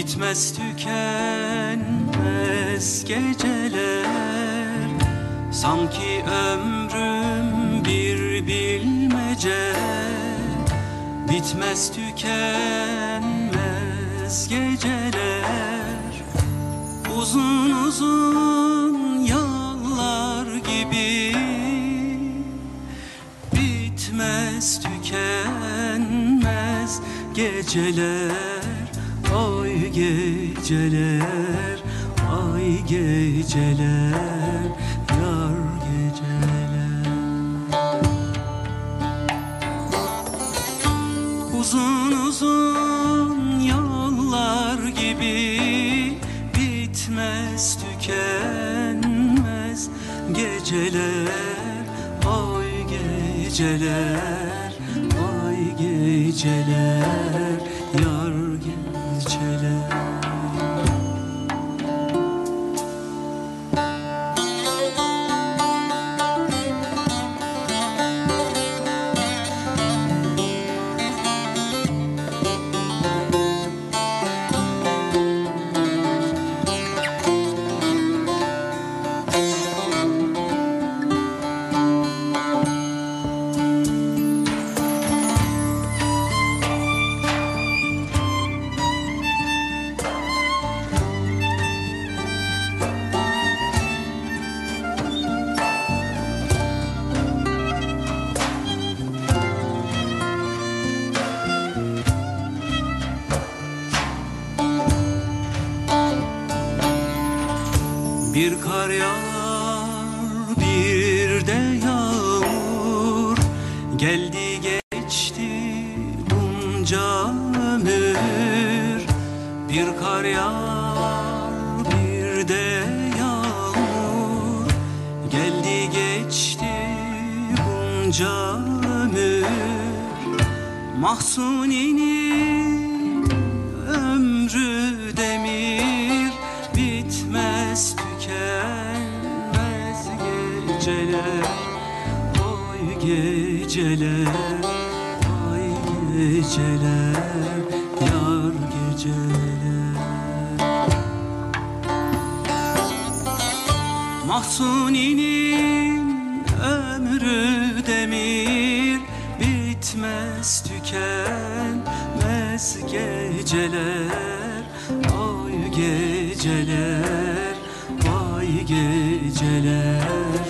Bitmez tükenmez geceler. Sanki ömrüm bir bilmece. Bitmez tükenmez geceler. Uzun uzun yollar gibi. Bitmez tükenmez geceler Ay geceler, ay geceler Yar geceler. Uzun uzun yollar gibi Bitmez tükenmez geceler. Ay geceler, ay geceler Bir kar yağar bir de yağmur. Geldi geçti bunca ömür. Bir kar yağar bir de yağmur. Geldi geçti bunca ömür. Mahsuni'nin ömrü geceler Oy geceler, ay geceler Yar geceler. Mahsuni'nin ömrü demir Bitmez tükenmez geceler Ay geceler, ay geceler